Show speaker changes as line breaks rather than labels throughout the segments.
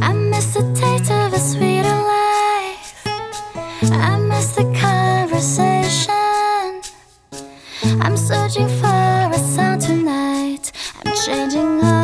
I miss the taste of a sweeter life. I miss the conversation. I'm searching for a sound tonight. I'm changing up.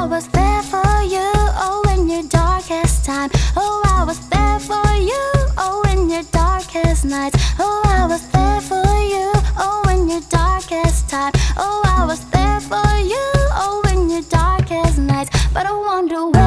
I was there for you, oh, in your darkest time. Oh, I was there for you, oh, in your darkest nights. Oh, I was there for you, oh, in your darkest time. Oh, I was there for you, oh, in your darkest nights. But I wonder why.